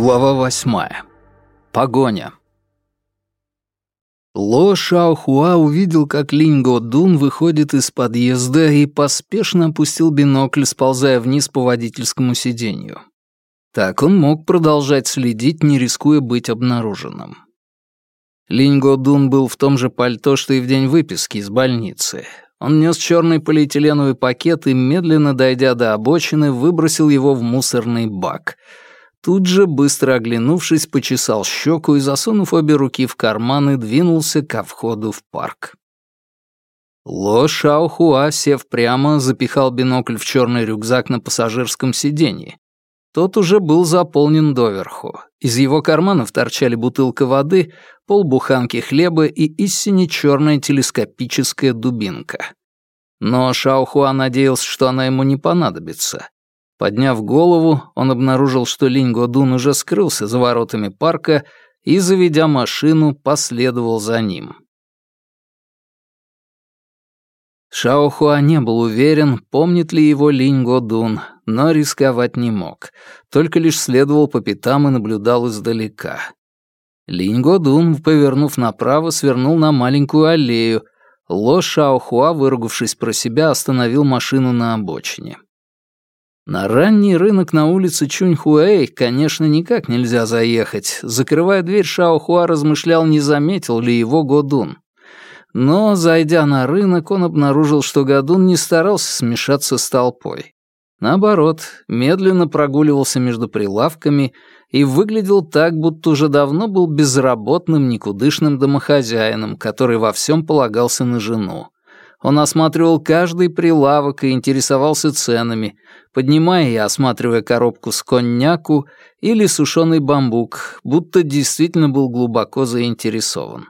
Глава восьмая. Погоня. Ло Шаохуа увидел, как Линго Дун выходит из подъезда и поспешно опустил бинокль, сползая вниз по водительскому сиденью. Так он мог продолжать следить, не рискуя быть обнаруженным. Линго Дун был в том же пальто, что и в день выписки из больницы. Он нес черный полиэтиленовый пакет и, медленно дойдя до обочины, выбросил его в мусорный бак — Тут же, быстро оглянувшись, почесал щеку и, засунув обе руки в карманы, двинулся ко входу в парк. Ло Шаохуа, сев прямо, запихал бинокль в черный рюкзак на пассажирском сиденье. Тот уже был заполнен доверху. Из его карманов торчали бутылка воды, полбуханки хлеба и истине черная телескопическая дубинка. Но Шаохуа надеялся, что она ему не понадобится. Подняв голову, он обнаружил, что Линь Годун уже скрылся за воротами парка и, заведя машину, последовал за ним. Шао Хуа не был уверен, помнит ли его Линь Годун, но рисковать не мог, только лишь следовал по пятам и наблюдал издалека. Линь Годун, повернув направо, свернул на маленькую аллею. Ло Шао Хуа, выругавшись про себя, остановил машину на обочине. На ранний рынок на улице Чуньхуэй, конечно, никак нельзя заехать. Закрывая дверь, Шаохуа размышлял, не заметил ли его Годун. Но, зайдя на рынок, он обнаружил, что Годун не старался смешаться с толпой. Наоборот, медленно прогуливался между прилавками и выглядел так, будто уже давно был безработным, никудышным домохозяином, который во всем полагался на жену. Он осматривал каждый прилавок и интересовался ценами, поднимая и осматривая коробку с коньяку или сушеный бамбук, будто действительно был глубоко заинтересован.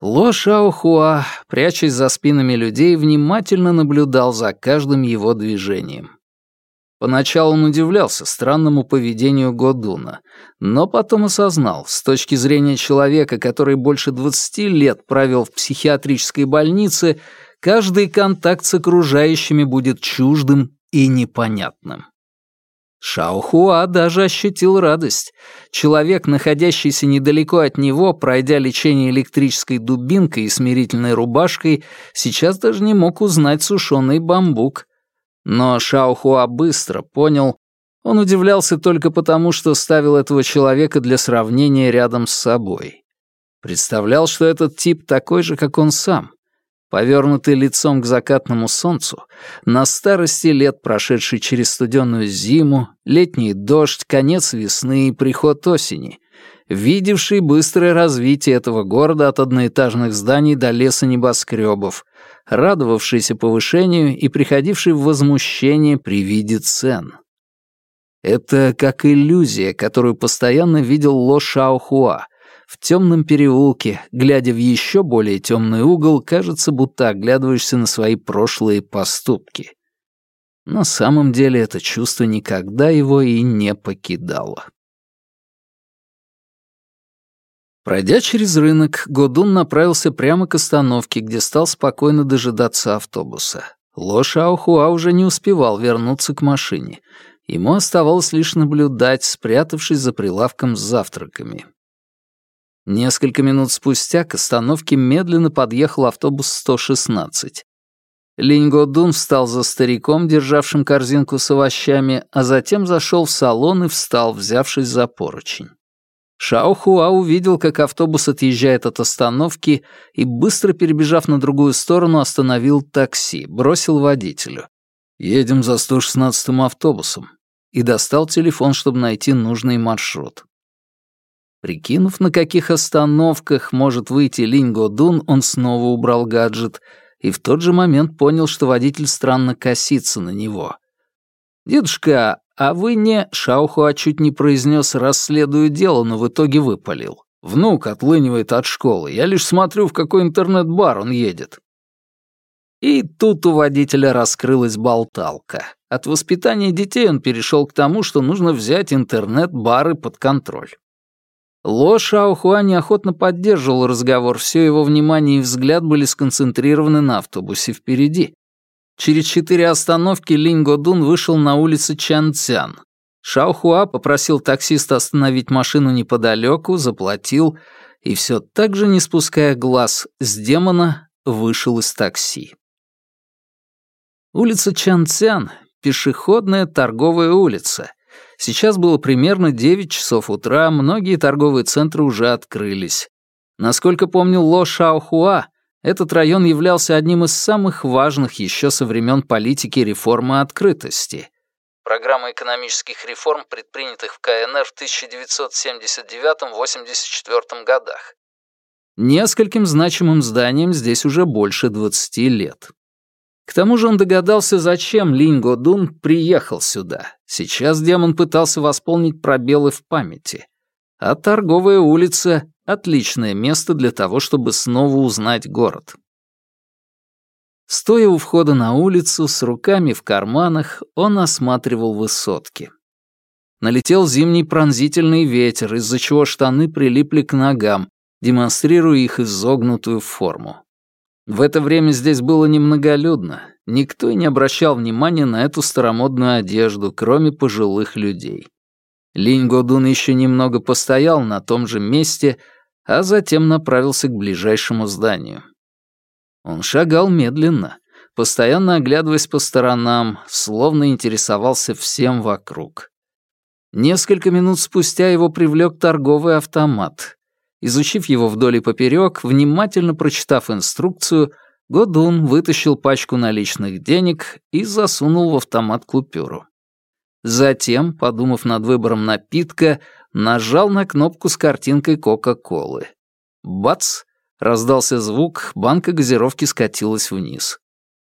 Ло Шаохуа, прячась за спинами людей, внимательно наблюдал за каждым его движением. Поначалу он удивлялся странному поведению Годуна, но потом осознал, с точки зрения человека, который больше 20 лет провел в психиатрической больнице, каждый контакт с окружающими будет чуждым и непонятным. Шаохуа даже ощутил радость. Человек, находящийся недалеко от него, пройдя лечение электрической дубинкой и смирительной рубашкой, сейчас даже не мог узнать сушеный бамбук, но Шаохуа быстро понял, он удивлялся только потому, что ставил этого человека для сравнения рядом с собой. Представлял, что этот тип такой же, как он сам. Повернутый лицом к закатному солнцу, на старости лет прошедший через студенную зиму, летний дождь, конец весны и приход осени, видевший быстрое развитие этого города от одноэтажных зданий до леса небоскребов, радовавшийся повышению и приходивший в возмущение при виде цен. Это как иллюзия, которую постоянно видел Ло Шаохуа. В темном переулке, глядя в еще более темный угол, кажется, будто оглядываешься на свои прошлые поступки. На самом деле это чувство никогда его и не покидало. Пройдя через рынок, Годун направился прямо к остановке, где стал спокойно дожидаться автобуса. Ло Шаохуа уже не успевал вернуться к машине. Ему оставалось лишь наблюдать, спрятавшись за прилавком с завтраками. Несколько минут спустя к остановке медленно подъехал автобус 116. Линь Годун встал за стариком, державшим корзинку с овощами, а затем зашел в салон и встал, взявшись за поручень. Шаохуа увидел, как автобус отъезжает от остановки и, быстро перебежав на другую сторону, остановил такси, бросил водителю. «Едем за 116-м автобусом», и достал телефон, чтобы найти нужный маршрут. Прикинув, на каких остановках может выйти Линь Годун, он снова убрал гаджет и в тот же момент понял, что водитель странно косится на него. «Дедушка, а вы не...» — Шаухуа чуть не произнес «расследую дело», но в итоге выпалил. «Внук отлынивает от школы. Я лишь смотрю, в какой интернет-бар он едет». И тут у водителя раскрылась болталка. От воспитания детей он перешел к тому, что нужно взять интернет-бары под контроль. Ло Шаохуа неохотно поддерживал разговор, все его внимание и взгляд были сконцентрированы на автобусе впереди. Через четыре остановки Линь Годун вышел на улицу Чанцян. Шаохуа попросил таксиста остановить машину неподалеку, заплатил и все так же, не спуская глаз с демона, вышел из такси. Улица Чанцян — пешеходная торговая улица. Сейчас было примерно 9 часов утра, многие торговые центры уже открылись. Насколько помнил Ло Шаохуа, этот район являлся одним из самых важных еще со времен политики реформы открытости. Программа экономических реформ, предпринятых в КНР в 1979-84 годах. Нескольким значимым зданиям здесь уже больше 20 лет. К тому же он догадался, зачем Линго Дун приехал сюда. Сейчас демон пытался восполнить пробелы в памяти. А торговая улица Отличное место для того, чтобы снова узнать город. Стоя у входа на улицу, с руками в карманах, он осматривал высотки. Налетел зимний пронзительный ветер, из-за чего штаны прилипли к ногам, демонстрируя их изогнутую форму. В это время здесь было немноголюдно, никто не обращал внимания на эту старомодную одежду, кроме пожилых людей. Линь Годун еще немного постоял на том же месте, а затем направился к ближайшему зданию. Он шагал медленно, постоянно оглядываясь по сторонам, словно интересовался всем вокруг. Несколько минут спустя его привлек торговый автомат. Изучив его вдоль и поперек, внимательно прочитав инструкцию, Годун вытащил пачку наличных денег и засунул в автомат купюру. Затем, подумав над выбором напитка, нажал на кнопку с картинкой Кока-Колы. Бац! Раздался звук, банка газировки скатилась вниз.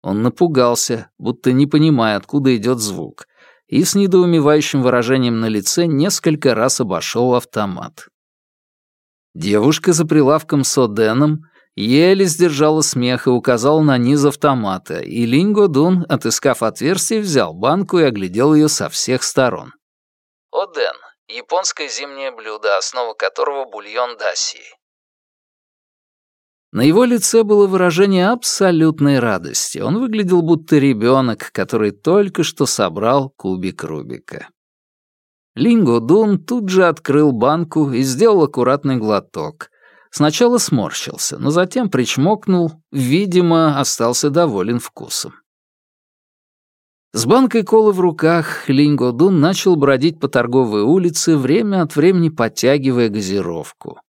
Он напугался, будто не понимая, откуда идет звук, и с недоумевающим выражением на лице несколько раз обошел автомат. Девушка за прилавком с Оденом еле сдержала смех и указала на низ автомата, и Линго Дун, отыскав отверстие, взял банку и оглядел ее со всех сторон. Оден японское зимнее блюдо, основа которого бульон даси. На его лице было выражение абсолютной радости. Он выглядел будто ребенок, который только что собрал кубик Рубика. Линго Дун тут же открыл банку и сделал аккуратный глоток. Сначала сморщился, но затем причмокнул, видимо, остался доволен вкусом. С банкой колы в руках Линго Дун начал бродить по торговой улице, время от времени подтягивая газировку.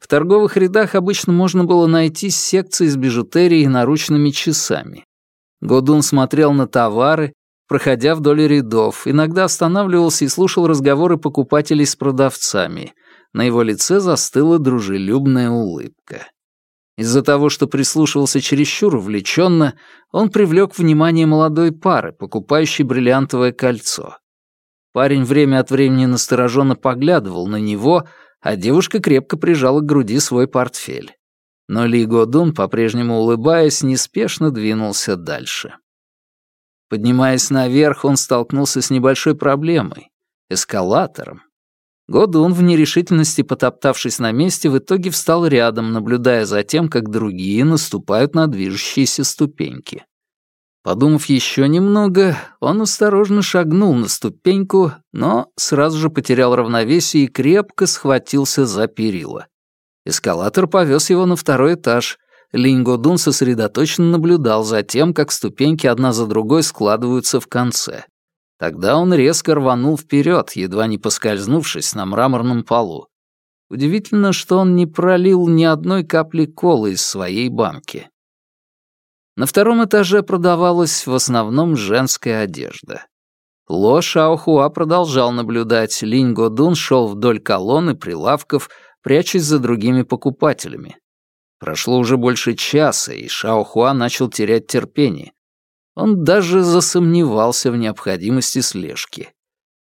В торговых рядах обычно можно было найти секции с бижутерией и наручными часами. Годун смотрел на товары, проходя вдоль рядов, иногда останавливался и слушал разговоры покупателей с продавцами. На его лице застыла дружелюбная улыбка. Из-за того, что прислушивался чересчур увлеченно, он привлек внимание молодой пары, покупающей бриллиантовое кольцо. Парень время от времени настороженно поглядывал на него, а девушка крепко прижала к груди свой портфель. Но Ли Годун, по-прежнему улыбаясь, неспешно двинулся дальше. Поднимаясь наверх, он столкнулся с небольшой проблемой — эскалатором. Годун, в нерешительности потоптавшись на месте, в итоге встал рядом, наблюдая за тем, как другие наступают на движущиеся ступеньки. Подумав еще немного, он осторожно шагнул на ступеньку, но сразу же потерял равновесие и крепко схватился за перила. Эскалатор повез его на второй этаж. Линь Годун сосредоточенно наблюдал за тем, как ступеньки одна за другой складываются в конце. Тогда он резко рванул вперед, едва не поскользнувшись на мраморном полу. Удивительно, что он не пролил ни одной капли колы из своей банки. На втором этаже продавалась в основном женская одежда. Ло Шаохуа продолжал наблюдать, Линь Годун шел вдоль колонны прилавков, прячась за другими покупателями. Прошло уже больше часа, и Шаохуа начал терять терпение. Он даже засомневался в необходимости слежки.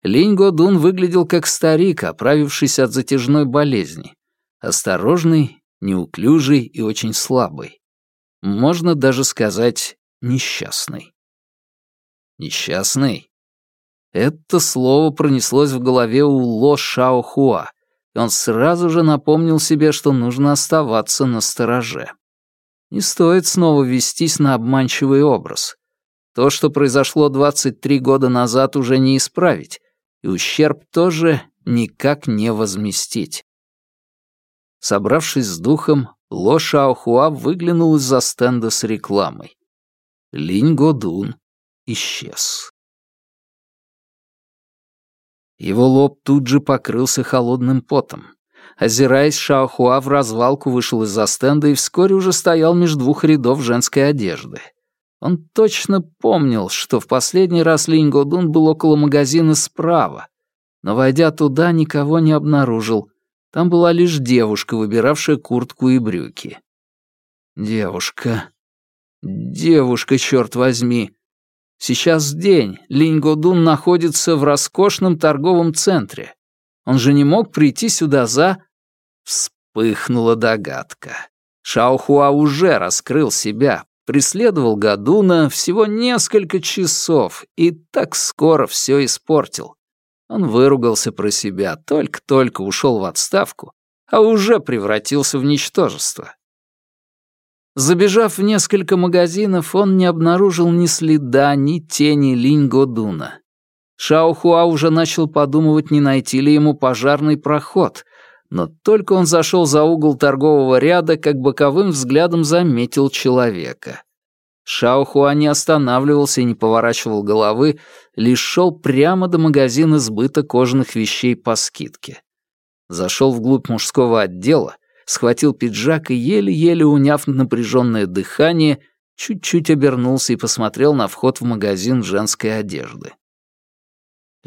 Линь Годун выглядел как старик, оправившийся от затяжной болезни. Осторожный, неуклюжий и очень слабый. Можно даже сказать несчастный. Несчастный? Это слово пронеслось в голове у Ло Шао Хуа, и он сразу же напомнил себе, что нужно оставаться на стороже. Не стоит снова вестись на обманчивый образ. То, что произошло 23 года назад, уже не исправить, и ущерб тоже никак не возместить. Собравшись с духом, Ло Шаохуа выглянул из-за стенда с рекламой. Линь Годун исчез. Его лоб тут же покрылся холодным потом. Озираясь, Шаохуа в развалку вышел из-за стенда и вскоре уже стоял между двух рядов женской одежды. Он точно помнил, что в последний раз Линь Годун был около магазина справа, но, войдя туда, никого не обнаружил. Там была лишь девушка, выбиравшая куртку и брюки. Девушка. Девушка, черт возьми. Сейчас день. Линь Годун находится в роскошном торговом центре. Он же не мог прийти сюда за... Вспыхнула догадка. Шаохуа уже раскрыл себя, преследовал Гадуна всего несколько часов и так скоро все испортил. Он выругался про себя, только-только ушел в отставку, а уже превратился в ничтожество. Забежав в несколько магазинов, он не обнаружил ни следа, ни тени Линь Годуна. Шаохуа уже начал подумывать, не найти ли ему пожарный проход, но только он зашел за угол торгового ряда, как боковым взглядом заметил человека. Шаохуа не останавливался и не поворачивал головы, лишь шел прямо до магазина сбыта кожаных вещей по скидке. Зашел вглубь мужского отдела, схватил пиджак и, еле-еле уняв напряженное дыхание, чуть-чуть обернулся и посмотрел на вход в магазин женской одежды.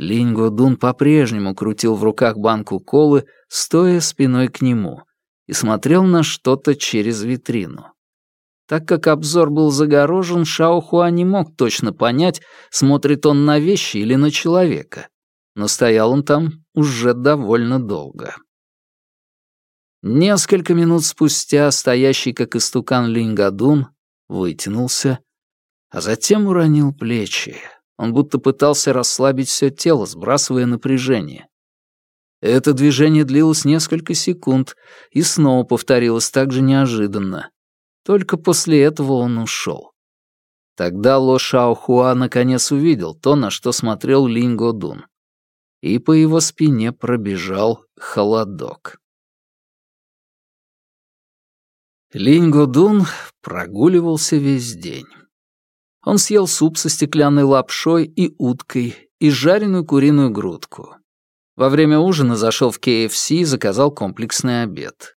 Линь Годун по-прежнему крутил в руках банку колы, стоя спиной к нему, и смотрел на что-то через витрину. Так как обзор был загорожен, Шао Хуа не мог точно понять, смотрит он на вещи или на человека. Но стоял он там уже довольно долго. Несколько минут спустя стоящий как истукан Лингадун вытянулся, а затем уронил плечи, он будто пытался расслабить все тело, сбрасывая напряжение. Это движение длилось несколько секунд и снова повторилось так же неожиданно. Только после этого он ушел. Тогда Ло Шао Хуа наконец увидел то, на что смотрел Линь Годун. И по его спине пробежал холодок. Линь Годун прогуливался весь день. Он съел суп со стеклянной лапшой и уткой, и жареную куриную грудку. Во время ужина зашел в KFC и заказал комплексный обед.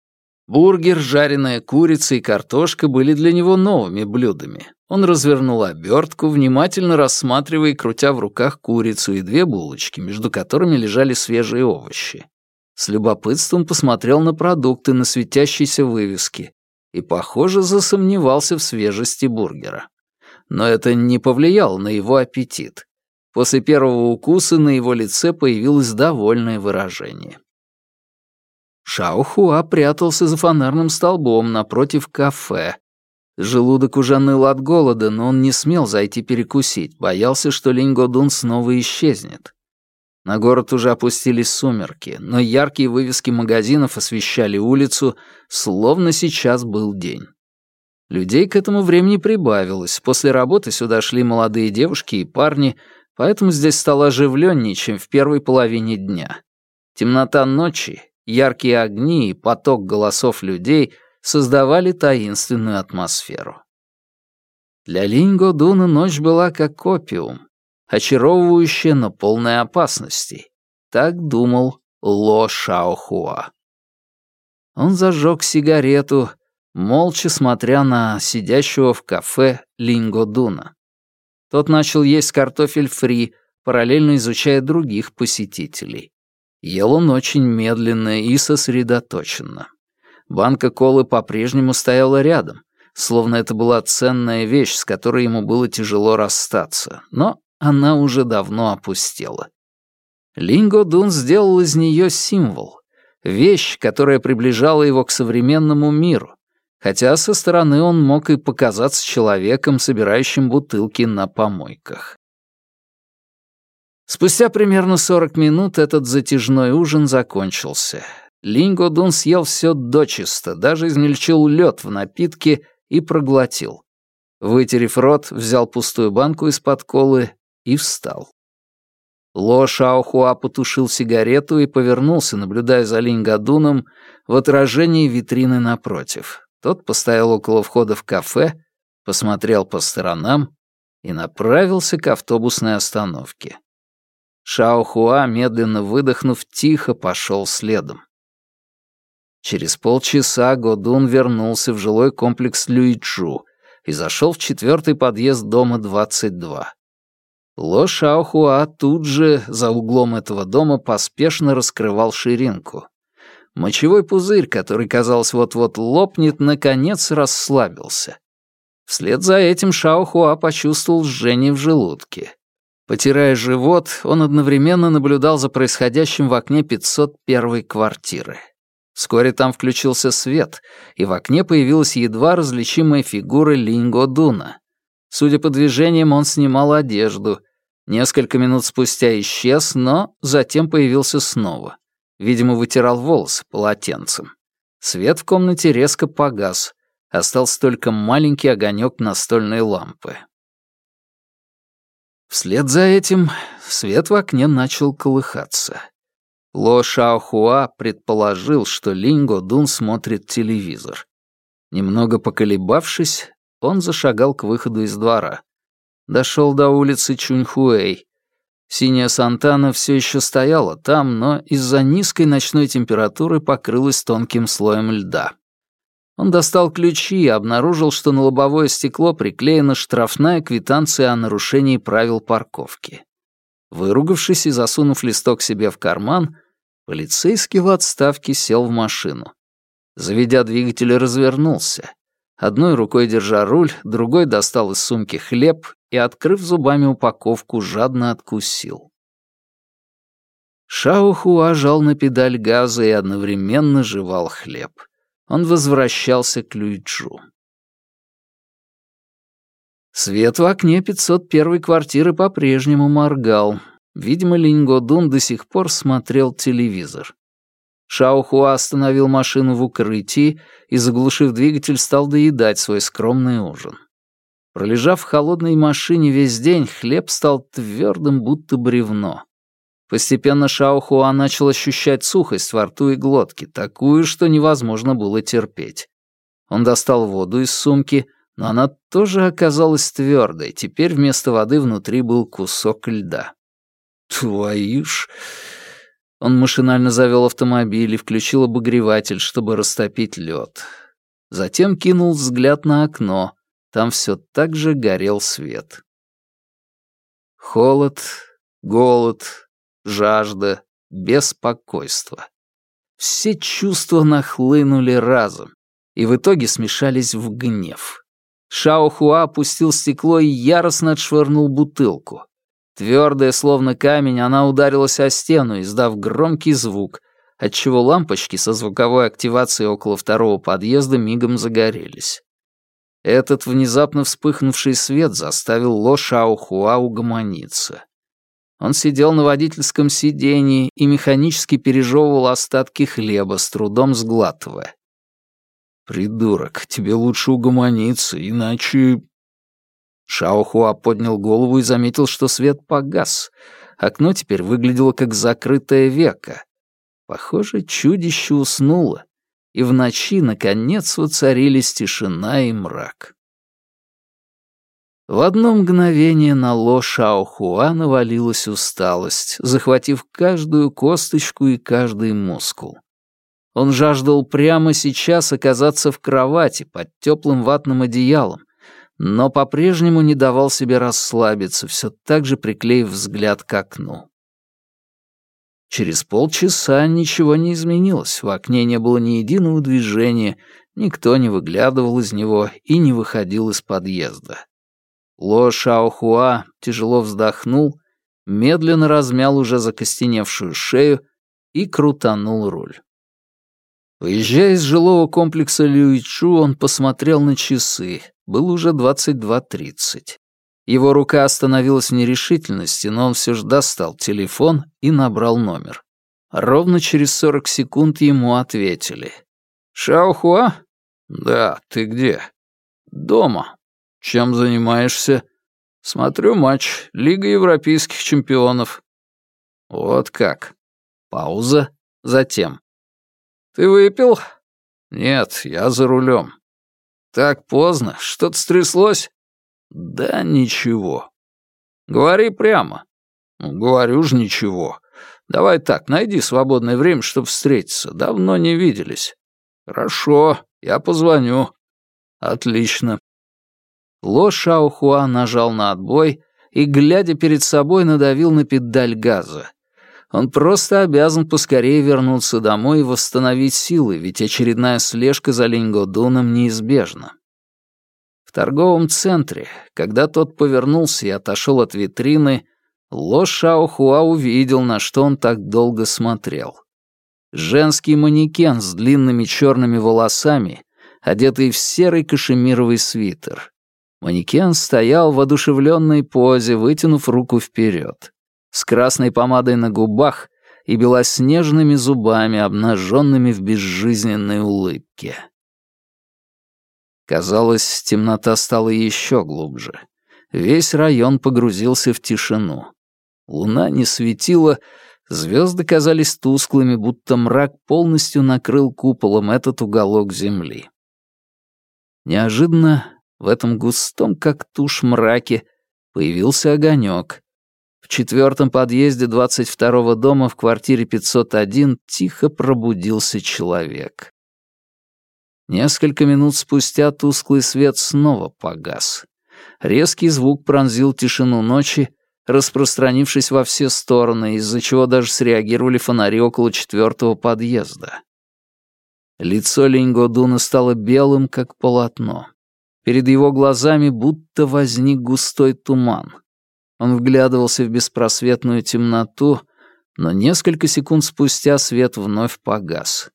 Бургер, жареная курица и картошка были для него новыми блюдами. Он развернул обертку, внимательно рассматривая и крутя в руках курицу и две булочки, между которыми лежали свежие овощи. С любопытством посмотрел на продукты на светящейся вывеске и, похоже, засомневался в свежести бургера но это не повлияло на его аппетит. После первого укуса на его лице появилось довольное выражение. Шаохуа прятался за фонарным столбом напротив кафе. Желудок уже ныл от голода, но он не смел зайти перекусить, боялся, что Линь-Годун снова исчезнет. На город уже опустились сумерки, но яркие вывески магазинов освещали улицу, словно сейчас был день. Людей к этому времени прибавилось. После работы сюда шли молодые девушки и парни, поэтому здесь стало оживленнее, чем в первой половине дня. Темнота ночи, яркие огни и поток голосов людей создавали таинственную атмосферу. Для Линго Дуна ночь была как опиум, очаровывающая, но полная опасностей. Так думал Ло Шаохуа. Он зажег сигарету, молча смотря на сидящего в кафе Линго Дуна. Тот начал есть картофель фри, параллельно изучая других посетителей. Ел он очень медленно и сосредоточенно. Банка колы по-прежнему стояла рядом, словно это была ценная вещь, с которой ему было тяжело расстаться, но она уже давно опустела. Линго Дун сделал из нее символ, вещь, которая приближала его к современному миру, хотя со стороны он мог и показаться человеком, собирающим бутылки на помойках. Спустя примерно 40 минут этот затяжной ужин закончился. Линго Дун съел все дочисто, даже измельчил лед в напитке и проглотил. Вытерев рот, взял пустую банку из-под колы и встал. Ло Шаохуа потушил сигарету и повернулся, наблюдая за Линь-Гадуном в отражении витрины напротив. Тот постоял около входа в кафе, посмотрел по сторонам и направился к автобусной остановке. Шаохуа, медленно выдохнув, тихо пошел следом. Через полчаса Годун вернулся в жилой комплекс Люичу и зашел в четвертый подъезд дома 22. Ло Шаохуа тут же за углом этого дома поспешно раскрывал ширинку. Мочевой пузырь, который, казалось, вот-вот лопнет, наконец расслабился. Вслед за этим Шаохуа почувствовал жжение в желудке. Потирая живот, он одновременно наблюдал за происходящим в окне 501 квартиры. Вскоре там включился свет, и в окне появилась едва различимая фигура Линго Дуна. Судя по движениям, он снимал одежду. Несколько минут спустя исчез, но затем появился снова. Видимо, вытирал волосы полотенцем. Свет в комнате резко погас. Остался только маленький огонек настольной лампы. Вслед за этим свет в окне начал колыхаться. Ло Шаохуа предположил, что Линго Дун смотрит телевизор. Немного поколебавшись, он зашагал к выходу из двора. Дошел до улицы Чуньхуэй. Синяя Сантана все еще стояла там, но из-за низкой ночной температуры покрылась тонким слоем льда. Он достал ключи и обнаружил, что на лобовое стекло приклеена штрафная квитанция о нарушении правил парковки. Выругавшись и засунув листок себе в карман, полицейский в отставке сел в машину. Заведя двигатель, развернулся. Одной рукой держа руль, другой достал из сумки хлеб и, открыв зубами упаковку, жадно откусил. Шаохуа жал на педаль газа и одновременно жевал хлеб. Он возвращался к Люйчжу. Свет в окне 501 квартиры по-прежнему моргал. Видимо, Линьгодун до сих пор смотрел телевизор. Шаохуа остановил машину в укрытии и, заглушив двигатель, стал доедать свой скромный ужин. Пролежав в холодной машине весь день, хлеб стал твердым, будто бревно. Постепенно Шаохуа начал ощущать сухость во рту и глотке, такую, что невозможно было терпеть. Он достал воду из сумки, но она тоже оказалась твердой, теперь вместо воды внутри был кусок льда. «Твою ж...» Он машинально завел автомобиль и включил обогреватель, чтобы растопить лед. Затем кинул взгляд на окно. Там все так же горел свет. Холод, голод, жажда, беспокойство. Все чувства нахлынули разом и в итоге смешались в гнев. Шао Хуа опустил стекло и яростно отшвырнул бутылку. Твердая, словно камень, она ударилась о стену, издав громкий звук, отчего лампочки со звуковой активацией около второго подъезда мигом загорелись. Этот внезапно вспыхнувший свет заставил Ло Шао Хуа угомониться. Он сидел на водительском сидении и механически пережевывал остатки хлеба, с трудом сглатывая. «Придурок, тебе лучше угомониться, иначе...» Шаохуа поднял голову и заметил, что свет погас. Окно теперь выглядело как закрытое веко. Похоже, чудище уснуло, и в ночи, наконец, воцарились тишина и мрак. В одно мгновение на Ло Шаохуа навалилась усталость, захватив каждую косточку и каждый мускул. Он жаждал прямо сейчас оказаться в кровати под теплым ватным одеялом, но по-прежнему не давал себе расслабиться, все так же приклеив взгляд к окну. Через полчаса ничего не изменилось, в окне не было ни единого движения, никто не выглядывал из него и не выходил из подъезда. Ло Шаохуа тяжело вздохнул, медленно размял уже закостеневшую шею и крутанул руль. Выезжая из жилого комплекса Люичу, он посмотрел на часы. Было уже 22.30. Его рука остановилась в нерешительности, но он все же достал телефон и набрал номер. Ровно через 40 секунд ему ответили. «Шаохуа?» «Да, ты где?» «Дома. «Чем занимаешься?» «Смотрю матч. Лига европейских чемпионов». Вот как. Пауза. Затем. Ты выпил? Нет, я за рулем. Так поздно. Что-то стряслось? Да ничего. Говори прямо. Говорю ж ничего. Давай так, найди свободное время, чтобы встретиться. Давно не виделись. Хорошо, я позвоню. Отлично. Ло Шаохуа нажал на отбой и, глядя перед собой, надавил на педаль газа. Он просто обязан поскорее вернуться домой и восстановить силы, ведь очередная слежка за Линьгодуном неизбежна. В торговом центре, когда тот повернулся и отошел от витрины, Ло Шаохуа увидел, на что он так долго смотрел. Женский манекен с длинными черными волосами, одетый в серый кашемировый свитер. Манекен стоял в одушевленной позе, вытянув руку вперед, с красной помадой на губах и белоснежными зубами, обнаженными в безжизненной улыбке. Казалось, темнота стала еще глубже. Весь район погрузился в тишину. Луна не светила, звезды казались тусклыми, будто мрак полностью накрыл куполом этот уголок земли. Неожиданно в этом густом, как тушь мраке, появился огонек. Четвертом подъезде 22-го дома в квартире 501 тихо пробудился человек. Несколько минут спустя тусклый свет снова погас. Резкий звук пронзил тишину ночи, распространившись во все стороны, из-за чего даже среагировали фонари около четвертого подъезда. Лицо Линьгодуна стало белым, как полотно. Перед его глазами будто возник густой туман. Он вглядывался в беспросветную темноту, но несколько секунд спустя свет вновь погас.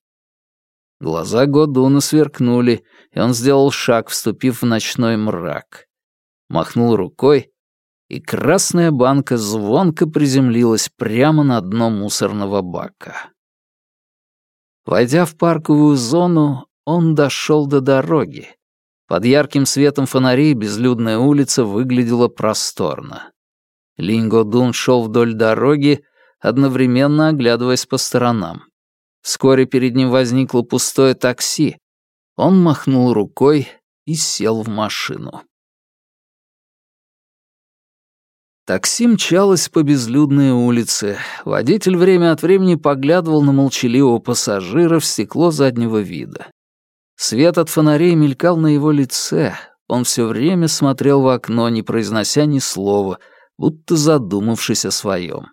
Глаза Годуна сверкнули, и он сделал шаг, вступив в ночной мрак. Махнул рукой, и красная банка звонко приземлилась прямо на дно мусорного бака. Войдя в парковую зону, он дошел до дороги, под ярким светом фонарей безлюдная улица выглядела просторно. Линго Дун шел вдоль дороги, одновременно оглядываясь по сторонам. Вскоре перед ним возникло пустое такси. Он махнул рукой и сел в машину. Такси мчалось по безлюдной улице. Водитель время от времени поглядывал на молчаливого пассажира в стекло заднего вида. Свет от фонарей мелькал на его лице. Он все время смотрел в окно, не произнося ни слова, будто задумавшись о своем.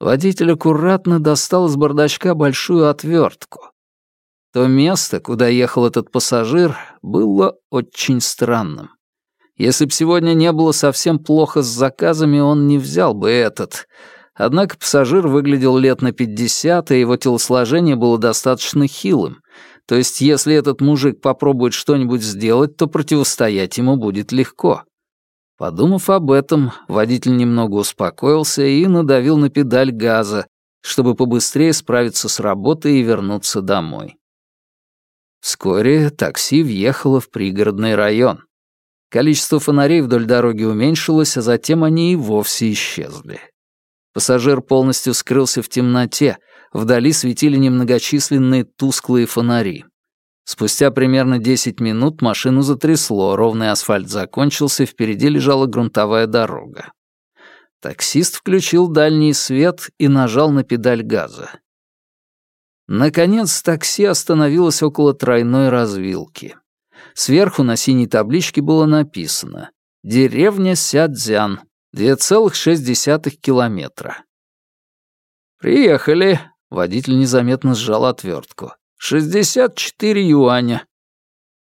Водитель аккуратно достал из бардачка большую отвертку. То место, куда ехал этот пассажир, было очень странным. Если б сегодня не было совсем плохо с заказами, он не взял бы этот. Однако пассажир выглядел лет на пятьдесят, и его телосложение было достаточно хилым, то есть, если этот мужик попробует что-нибудь сделать, то противостоять ему будет легко. Подумав об этом, водитель немного успокоился и надавил на педаль газа, чтобы побыстрее справиться с работой и вернуться домой. Вскоре такси въехало в пригородный район. Количество фонарей вдоль дороги уменьшилось, а затем они и вовсе исчезли. Пассажир полностью скрылся в темноте, вдали светили немногочисленные тусклые фонари. Спустя примерно 10 минут машину затрясло, ровный асфальт закончился, впереди лежала грунтовая дорога. Таксист включил дальний свет и нажал на педаль газа. Наконец такси остановилось около тройной развилки. Сверху на синей табличке было написано «Деревня Сядзян, 2,6 километра». «Приехали», Водитель незаметно сжал отвертку. «Шестьдесят четыре юаня».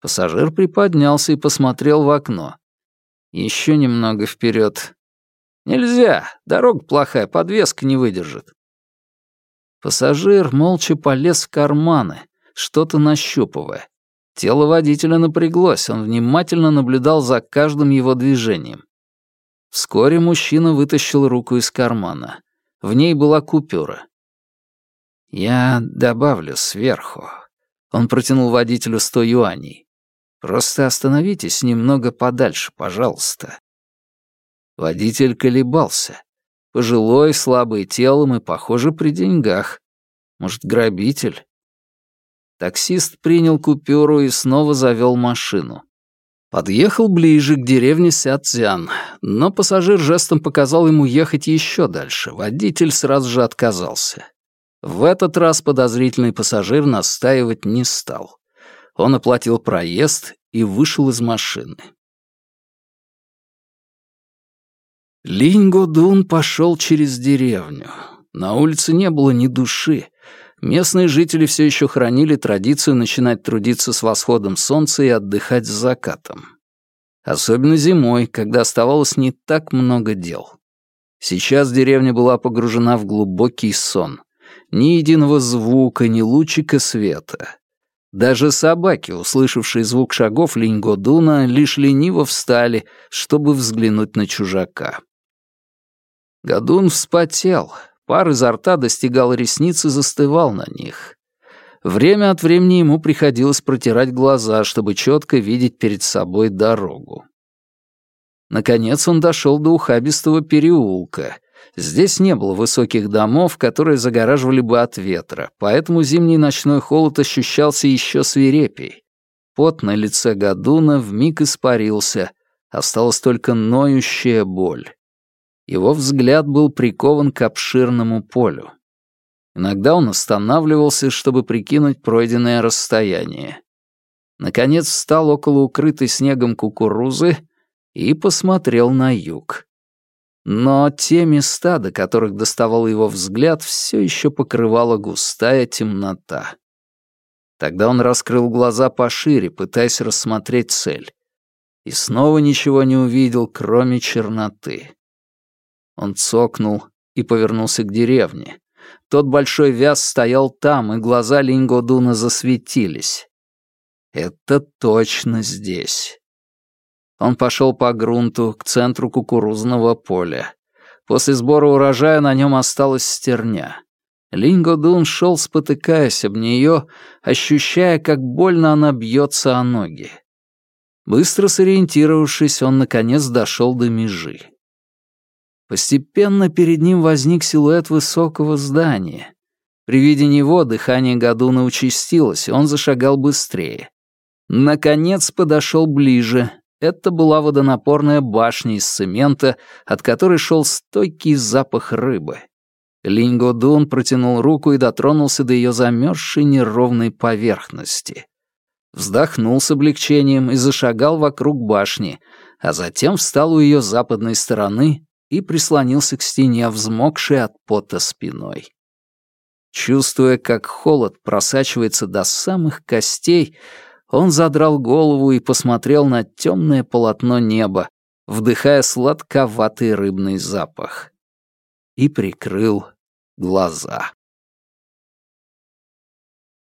Пассажир приподнялся и посмотрел в окно. Еще немного вперед. «Нельзя, дорога плохая, подвеска не выдержит». Пассажир молча полез в карманы, что-то нащупывая. Тело водителя напряглось, он внимательно наблюдал за каждым его движением. Вскоре мужчина вытащил руку из кармана. В ней была купюра. «Я добавлю сверху». Он протянул водителю сто юаней. «Просто остановитесь немного подальше, пожалуйста». Водитель колебался. Пожилой, слабый телом и, похоже, при деньгах. Может, грабитель? Таксист принял купюру и снова завел машину. Подъехал ближе к деревне Сяцзян, но пассажир жестом показал ему ехать еще дальше. Водитель сразу же отказался. В этот раз подозрительный пассажир настаивать не стал. Он оплатил проезд и вышел из машины. Линго Дун пошел через деревню. На улице не было ни души. Местные жители все еще хранили традицию начинать трудиться с восходом солнца и отдыхать с закатом. Особенно зимой, когда оставалось не так много дел. Сейчас деревня была погружена в глубокий сон. Ни единого звука, ни лучика света. Даже собаки, услышавшие звук шагов Линьгодуна, лишь лениво встали, чтобы взглянуть на чужака. Гадун вспотел, пар изо рта достигал ресниц и застывал на них. Время от времени ему приходилось протирать глаза, чтобы четко видеть перед собой дорогу. Наконец он дошел до ухабистого переулка. Здесь не было высоких домов, которые загораживали бы от ветра, поэтому зимний ночной холод ощущался еще свирепей. Пот на лице Гадуна вмиг испарился, осталась только ноющая боль. Его взгляд был прикован к обширному полю. Иногда он останавливался, чтобы прикинуть пройденное расстояние. Наконец встал около укрытой снегом кукурузы и посмотрел на юг. Но те места, до которых доставал его взгляд, все еще покрывала густая темнота. Тогда он раскрыл глаза пошире, пытаясь рассмотреть цель. И снова ничего не увидел, кроме черноты. Он цокнул и повернулся к деревне. Тот большой вяз стоял там, и глаза Лингодуна засветились. Это точно здесь. Он пошел по грунту к центру кукурузного поля. После сбора урожая на нем осталась стерня. Лингодун шел, спотыкаясь об нее, ощущая, как больно она бьется о ноги. Быстро сориентировавшись, он наконец дошел до межи. Постепенно перед ним возник силуэт высокого здания. При виде него дыхание Гадуна участилось, он зашагал быстрее. Наконец подошел ближе. Это была водонапорная башня из цемента, от которой шел стойкий запах рыбы. Линго Дун протянул руку и дотронулся до ее замерзшей неровной поверхности. Вздохнул с облегчением и зашагал вокруг башни, а затем встал у ее западной стороны и прислонился к стене, взмокшей от пота спиной. Чувствуя, как холод просачивается до самых костей, он задрал голову и посмотрел на темное полотно неба, вдыхая сладковатый рыбный запах. И прикрыл глаза.